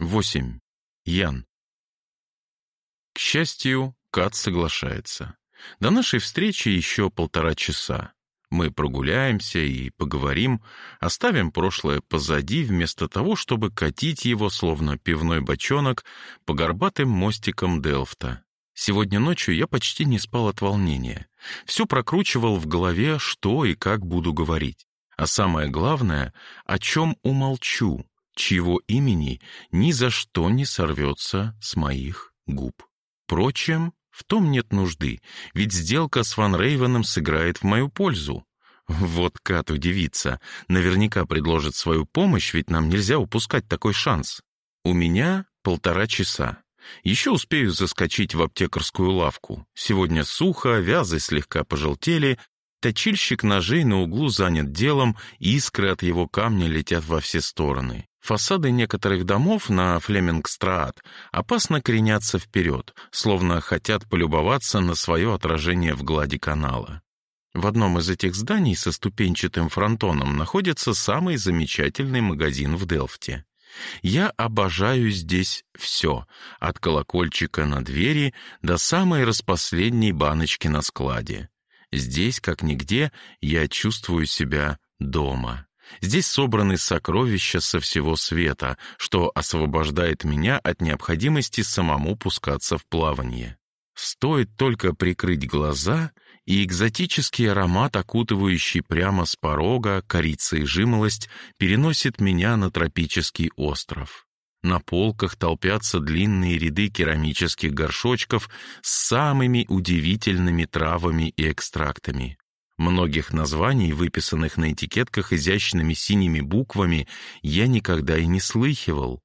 8. Ян. К счастью, Кат соглашается. До нашей встречи еще полтора часа. Мы прогуляемся и поговорим, оставим прошлое позади, вместо того, чтобы катить его, словно пивной бочонок, по горбатым мостикам Делфта. Сегодня ночью я почти не спал от волнения. Все прокручивал в голове, что и как буду говорить. А самое главное, о чем умолчу, чьего имени ни за что не сорвется с моих губ. Впрочем, в том нет нужды, ведь сделка с Ван Рейвеном сыграет в мою пользу. Вот Кат удивится, наверняка предложит свою помощь, ведь нам нельзя упускать такой шанс. У меня полтора часа. Еще успею заскочить в аптекарскую лавку. Сегодня сухо, вязы слегка пожелтели, точильщик ножей на углу занят делом, искры от его камня летят во все стороны. Фасады некоторых домов на Флемингстраат опасно кренятся вперед, словно хотят полюбоваться на свое отражение в глади канала. В одном из этих зданий со ступенчатым фронтоном находится самый замечательный магазин в Делфте. Я обожаю здесь все, от колокольчика на двери до самой распоследней баночки на складе. Здесь, как нигде, я чувствую себя дома. Здесь собраны сокровища со всего света, что освобождает меня от необходимости самому пускаться в плавание. Стоит только прикрыть глаза, и экзотический аромат, окутывающий прямо с порога корица и жимолость, переносит меня на тропический остров. На полках толпятся длинные ряды керамических горшочков с самыми удивительными травами и экстрактами. Многих названий, выписанных на этикетках изящными синими буквами, я никогда и не слыхивал.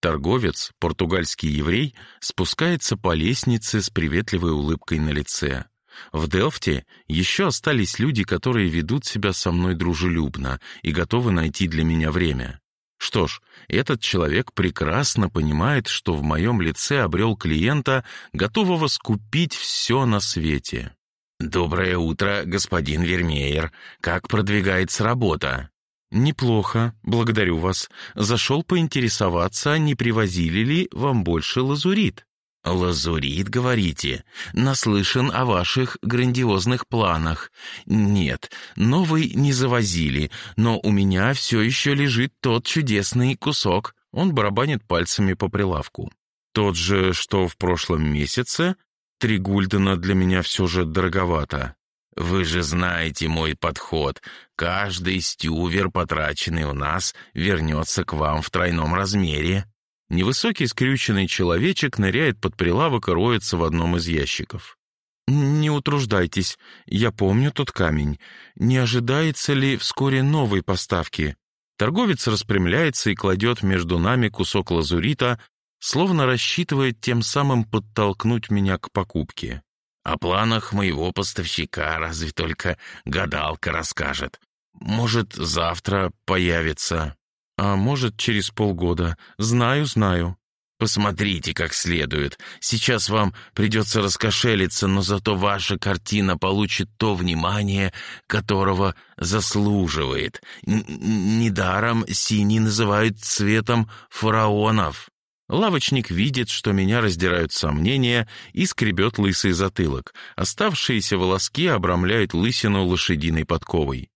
Торговец, португальский еврей, спускается по лестнице с приветливой улыбкой на лице. В Делфте еще остались люди, которые ведут себя со мной дружелюбно и готовы найти для меня время. Что ж, этот человек прекрасно понимает, что в моем лице обрел клиента, готового скупить все на свете. «Доброе утро, господин Вермеер. Как продвигается работа?» «Неплохо, благодарю вас. Зашел поинтересоваться, не привозили ли вам больше лазурит?» «Лазурит, говорите? Наслышан о ваших грандиозных планах. Нет, новый не завозили, но у меня все еще лежит тот чудесный кусок». Он барабанит пальцами по прилавку. «Тот же, что в прошлом месяце?» Три гульдена для меня все же дороговато. Вы же знаете мой подход. Каждый стювер, потраченный у нас, вернется к вам в тройном размере. Невысокий скрюченный человечек ныряет под прилавок и роется в одном из ящиков. «Не утруждайтесь, я помню тот камень. Не ожидается ли вскоре новой поставки?» Торговец распрямляется и кладет между нами кусок лазурита, словно рассчитывает тем самым подтолкнуть меня к покупке. О планах моего поставщика разве только гадалка расскажет. Может, завтра появится, а может, через полгода. Знаю, знаю. Посмотрите как следует. Сейчас вам придется раскошелиться, но зато ваша картина получит то внимание, которого заслуживает. Н Недаром синий называют цветом фараонов. Лавочник видит, что меня раздирают сомнения и скребет лысый затылок. Оставшиеся волоски обрамляют лысину лошадиной подковой.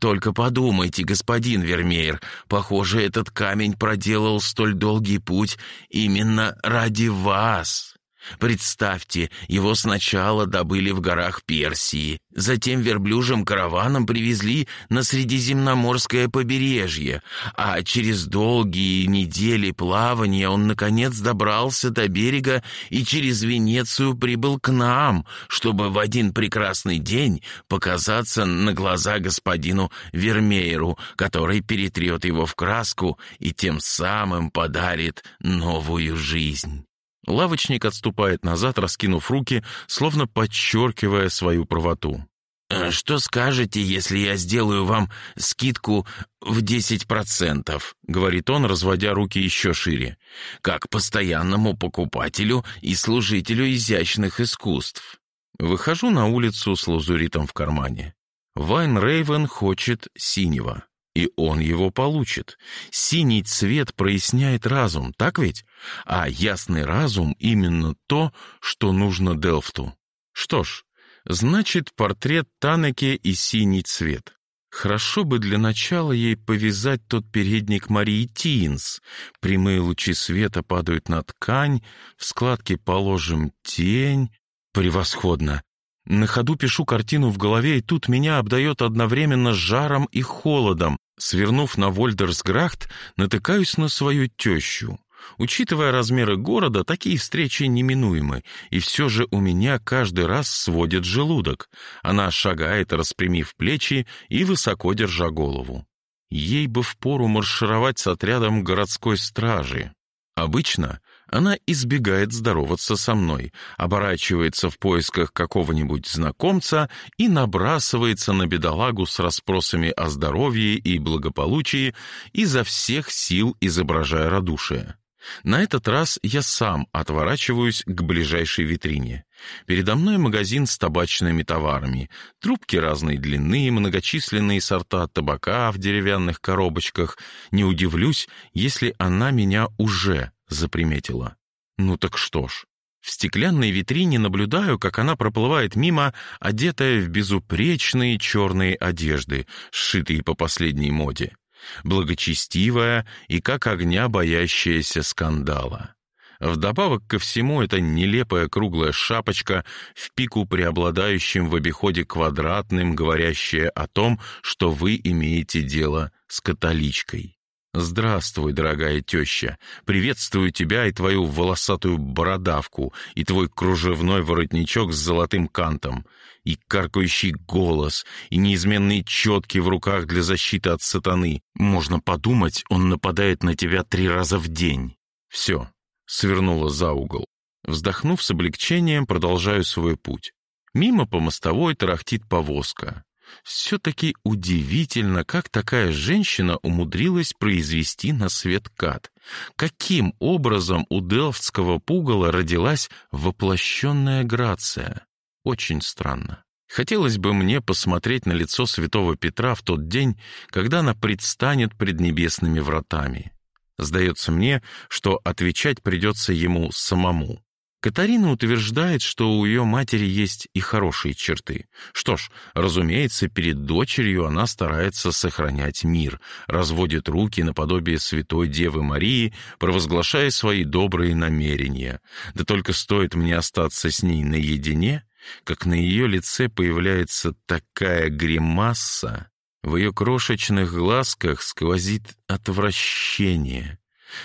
«Только подумайте, господин Вермеер, похоже, этот камень проделал столь долгий путь именно ради вас». Представьте, его сначала добыли в горах Персии, затем верблюжим караваном привезли на Средиземноморское побережье, а через долгие недели плавания он, наконец, добрался до берега и через Венецию прибыл к нам, чтобы в один прекрасный день показаться на глаза господину Вермееру, который перетрет его в краску и тем самым подарит новую жизнь. Лавочник отступает назад, раскинув руки, словно подчеркивая свою правоту. «Э, «Что скажете, если я сделаю вам скидку в десять процентов?» — говорит он, разводя руки еще шире. «Как постоянному покупателю и служителю изящных искусств». Выхожу на улицу с лазуритом в кармане. Вайн Рейвен хочет синего. И он его получит. Синий цвет проясняет разум, так ведь? А ясный разум — именно то, что нужно Делфту. Что ж, значит, портрет Танеке и синий цвет. Хорошо бы для начала ей повязать тот передник Марии Тинс. Прямые лучи света падают на ткань, в складке положим тень. Превосходно. На ходу пишу картину в голове, и тут меня обдает одновременно жаром и холодом. Свернув на Вольдерсграхт, натыкаюсь на свою тещу. Учитывая размеры города, такие встречи неминуемы, и все же у меня каждый раз сводит желудок. Она шагает, распрямив плечи и высоко держа голову. Ей бы впору маршировать с отрядом городской стражи. Обычно она избегает здороваться со мной, оборачивается в поисках какого-нибудь знакомца и набрасывается на бедолагу с расспросами о здоровье и благополучии, изо всех сил изображая радушие. На этот раз я сам отворачиваюсь к ближайшей витрине. Передо мной магазин с табачными товарами, трубки разной длины, многочисленные сорта табака в деревянных коробочках. Не удивлюсь, если она меня уже заприметила. Ну так что ж. В стеклянной витрине наблюдаю, как она проплывает мимо, одетая в безупречные черные одежды, сшитые по последней моде благочестивая и как огня боящаяся скандала. Вдобавок ко всему, эта нелепая круглая шапочка в пику преобладающим в обиходе квадратным, говорящая о том, что вы имеете дело с католичкой. «Здравствуй, дорогая теща! Приветствую тебя и твою волосатую бородавку, и твой кружевной воротничок с золотым кантом, и каркающий голос, и неизменные четки в руках для защиты от сатаны. Можно подумать, он нападает на тебя три раза в день». Все, свернула за угол. Вздохнув с облегчением, продолжаю свой путь. Мимо по мостовой тарахтит повозка. Все-таки удивительно, как такая женщина умудрилась произвести на свет кат. Каким образом у делфтского пугала родилась воплощенная грация? Очень странно. Хотелось бы мне посмотреть на лицо святого Петра в тот день, когда она предстанет пред небесными вратами. Сдается мне, что отвечать придется ему самому. Катарина утверждает, что у ее матери есть и хорошие черты. Что ж, разумеется, перед дочерью она старается сохранять мир, разводит руки наподобие святой Девы Марии, провозглашая свои добрые намерения. Да только стоит мне остаться с ней наедине, как на ее лице появляется такая гримаса, в ее крошечных глазках сквозит отвращение.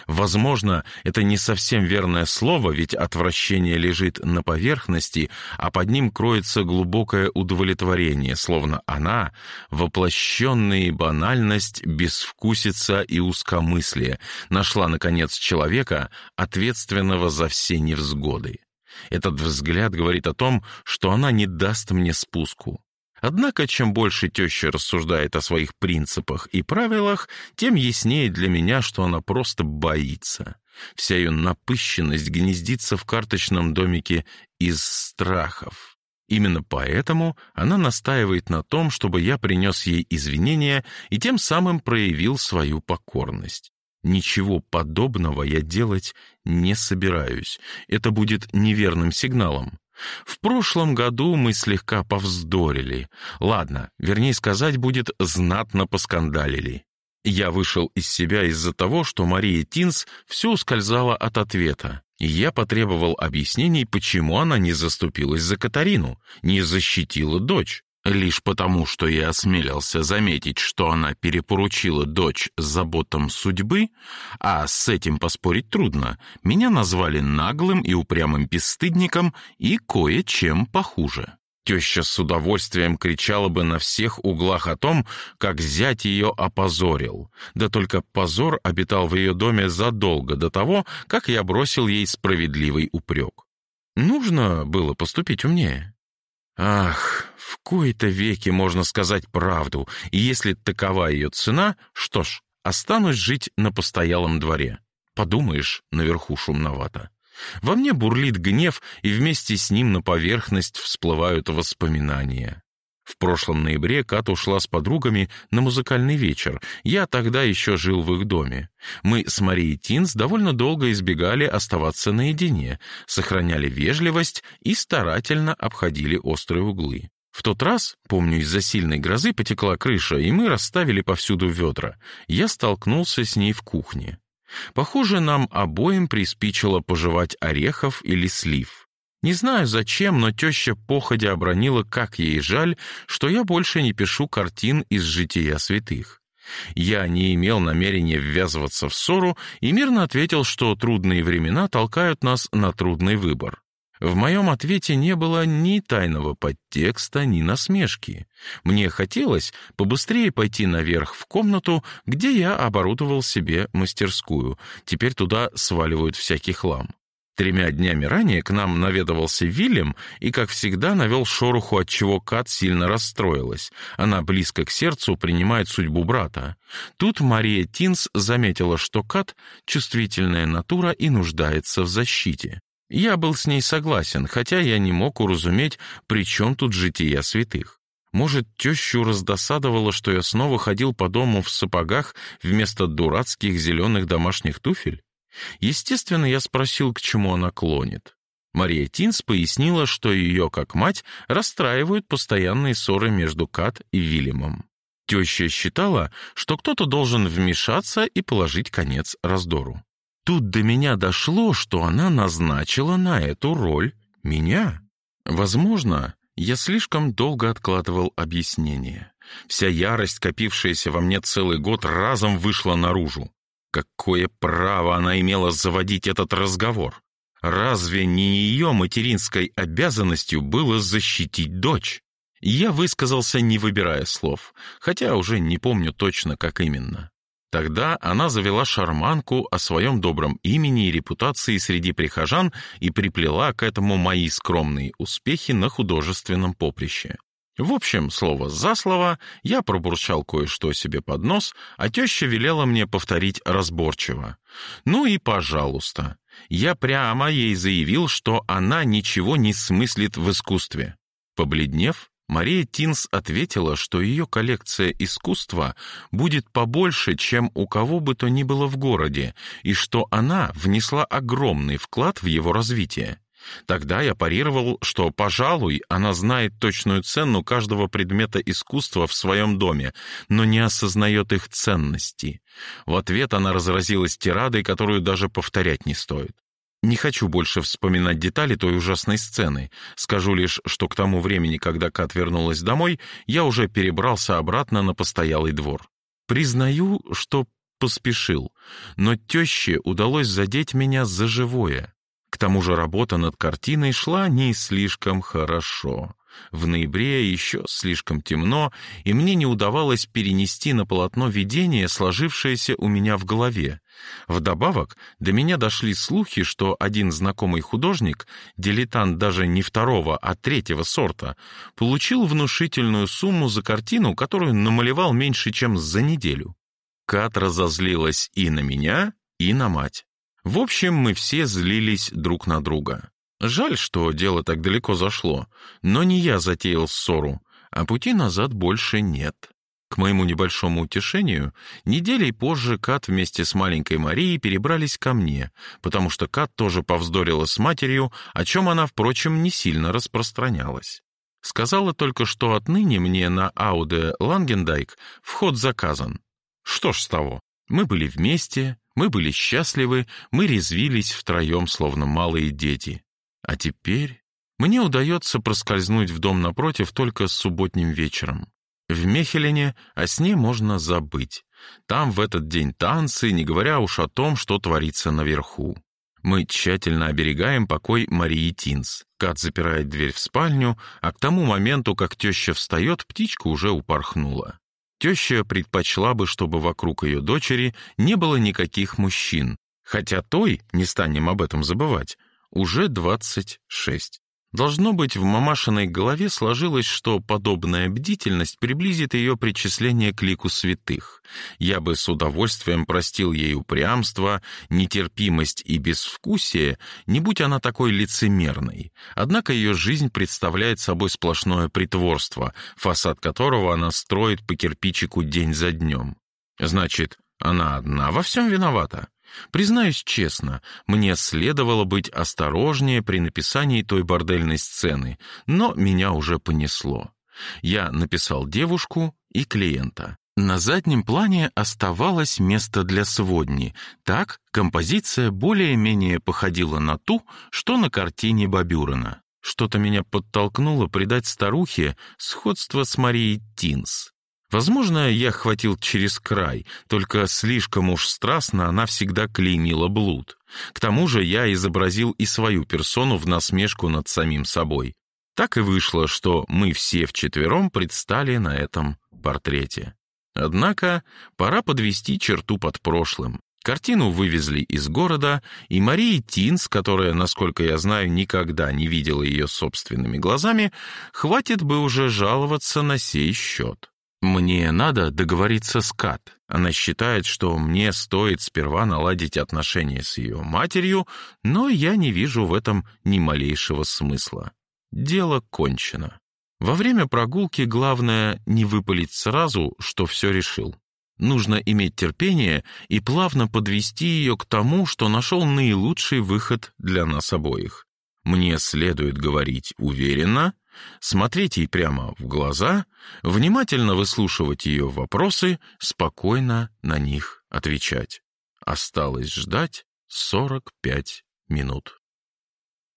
Возможно, это не совсем верное слово, ведь отвращение лежит на поверхности, а под ним кроется глубокое удовлетворение, словно она — воплощенная банальность, безвкусица и узкомыслие, нашла, наконец, человека, ответственного за все невзгоды. Этот взгляд говорит о том, что она не даст мне спуску. Однако, чем больше теща рассуждает о своих принципах и правилах, тем яснее для меня, что она просто боится. Вся ее напыщенность гнездится в карточном домике из страхов. Именно поэтому она настаивает на том, чтобы я принес ей извинения и тем самым проявил свою покорность. Ничего подобного я делать не собираюсь. Это будет неверным сигналом. В прошлом году мы слегка повздорили. Ладно, вернее сказать будет, знатно поскандалили. Я вышел из себя из-за того, что Мария Тинс все ускользала от ответа. И я потребовал объяснений, почему она не заступилась за Катарину, не защитила дочь. Лишь потому, что я осмелился заметить, что она перепоручила дочь заботам судьбы, а с этим поспорить трудно, меня назвали наглым и упрямым бесстыдником и кое-чем похуже. Теща с удовольствием кричала бы на всех углах о том, как зять ее опозорил. Да только позор обитал в ее доме задолго до того, как я бросил ей справедливый упрек. Нужно было поступить умнее. Ах, в кои-то веки можно сказать правду, и если такова ее цена, что ж, останусь жить на постоялом дворе. Подумаешь, наверху шумновато. Во мне бурлит гнев, и вместе с ним на поверхность всплывают воспоминания. В прошлом ноябре Кат ушла с подругами на музыкальный вечер. Я тогда еще жил в их доме. Мы с Марией Тинс довольно долго избегали оставаться наедине, сохраняли вежливость и старательно обходили острые углы. В тот раз, помню, из-за сильной грозы потекла крыша, и мы расставили повсюду ведра. Я столкнулся с ней в кухне. Похоже, нам обоим приспичило пожевать орехов или слив. Не знаю зачем, но теща походя обронила, как ей жаль, что я больше не пишу картин из жития святых. Я не имел намерения ввязываться в ссору и мирно ответил, что трудные времена толкают нас на трудный выбор. В моем ответе не было ни тайного подтекста, ни насмешки. Мне хотелось побыстрее пойти наверх в комнату, где я оборудовал себе мастерскую. Теперь туда сваливают всякий хлам. Тремя днями ранее к нам наведывался Вильям и, как всегда, навел шороху, от чего Кат сильно расстроилась. Она близко к сердцу принимает судьбу брата. Тут Мария Тинс заметила, что Кат — чувствительная натура и нуждается в защите. Я был с ней согласен, хотя я не мог уразуметь, при чем тут жития святых. Может, тещу раздосадовало, что я снова ходил по дому в сапогах вместо дурацких зеленых домашних туфель? Естественно, я спросил, к чему она клонит. Мария Тинс пояснила, что ее, как мать, расстраивают постоянные ссоры между Кат и Вильямом. Теща считала, что кто-то должен вмешаться и положить конец раздору. Тут до меня дошло, что она назначила на эту роль меня. Возможно, я слишком долго откладывал объяснение. Вся ярость, копившаяся во мне целый год, разом вышла наружу. Какое право она имела заводить этот разговор? Разве не ее материнской обязанностью было защитить дочь? Я высказался, не выбирая слов, хотя уже не помню точно, как именно. Тогда она завела шарманку о своем добром имени и репутации среди прихожан и приплела к этому мои скромные успехи на художественном поприще. В общем, слово за слово, я пробурчал кое-что себе под нос, а теща велела мне повторить разборчиво. Ну и пожалуйста. Я прямо ей заявил, что она ничего не смыслит в искусстве. Побледнев, Мария Тинс ответила, что ее коллекция искусства будет побольше, чем у кого бы то ни было в городе, и что она внесла огромный вклад в его развитие. Тогда я парировал, что, пожалуй, она знает точную цену каждого предмета искусства в своем доме, но не осознает их ценности. В ответ она разразилась тирадой, которую даже повторять не стоит. Не хочу больше вспоминать детали той ужасной сцены. Скажу лишь, что к тому времени, когда Кат вернулась домой, я уже перебрался обратно на постоялый двор. Признаю, что поспешил, но теще удалось задеть меня за живое. Тому же работа над картиной шла не слишком хорошо. В ноябре еще слишком темно, и мне не удавалось перенести на полотно видение, сложившееся у меня в голове. Вдобавок, до меня дошли слухи, что один знакомый художник, дилетант даже не второго, а третьего сорта, получил внушительную сумму за картину, которую намалевал меньше, чем за неделю. Кат разозлилась и на меня, и на мать. В общем, мы все злились друг на друга. Жаль, что дело так далеко зашло, но не я затеял ссору, а пути назад больше нет. К моему небольшому утешению, неделей позже Кат вместе с маленькой Марией перебрались ко мне, потому что Кат тоже повздорила с матерью, о чем она, впрочем, не сильно распространялась. Сказала только, что отныне мне на Ауде Лангендайк вход заказан. Что ж с того? Мы были вместе, мы были счастливы, мы резвились втроем, словно малые дети. А теперь мне удается проскользнуть в дом напротив только с субботним вечером. В Мехелене о сне можно забыть. Там в этот день танцы, не говоря уж о том, что творится наверху. Мы тщательно оберегаем покой Марии Тинс. Кат запирает дверь в спальню, а к тому моменту, как теща встает, птичка уже упорхнула. Теща предпочла бы, чтобы вокруг ее дочери не было никаких мужчин, хотя той, не станем об этом забывать, уже двадцать шесть. Должно быть, в мамашиной голове сложилось, что подобная бдительность приблизит ее причисление к лику святых. Я бы с удовольствием простил ей упрямство, нетерпимость и безвкусие, не будь она такой лицемерной. Однако ее жизнь представляет собой сплошное притворство, фасад которого она строит по кирпичику день за днем. Значит, она одна во всем виновата. Признаюсь честно, мне следовало быть осторожнее при написании той бордельной сцены, но меня уже понесло. Я написал девушку и клиента. На заднем плане оставалось место для сводни. Так композиция более-менее походила на ту, что на картине Бабюрина. Что-то меня подтолкнуло придать старухе сходство с Марией Тинс. Возможно, я хватил через край, только слишком уж страстно она всегда клеймила блуд. К тому же я изобразил и свою персону в насмешку над самим собой. Так и вышло, что мы все вчетвером предстали на этом портрете. Однако пора подвести черту под прошлым. Картину вывезли из города, и Мария Тинс, которая, насколько я знаю, никогда не видела ее собственными глазами, хватит бы уже жаловаться на сей счет. Мне надо договориться с Кат. Она считает, что мне стоит сперва наладить отношения с ее матерью, но я не вижу в этом ни малейшего смысла. Дело кончено. Во время прогулки главное не выпалить сразу, что все решил. Нужно иметь терпение и плавно подвести ее к тому, что нашел наилучший выход для нас обоих. Мне следует говорить уверенно, смотреть ей прямо в глаза, внимательно выслушивать ее вопросы, спокойно на них отвечать. Осталось ждать 45 минут.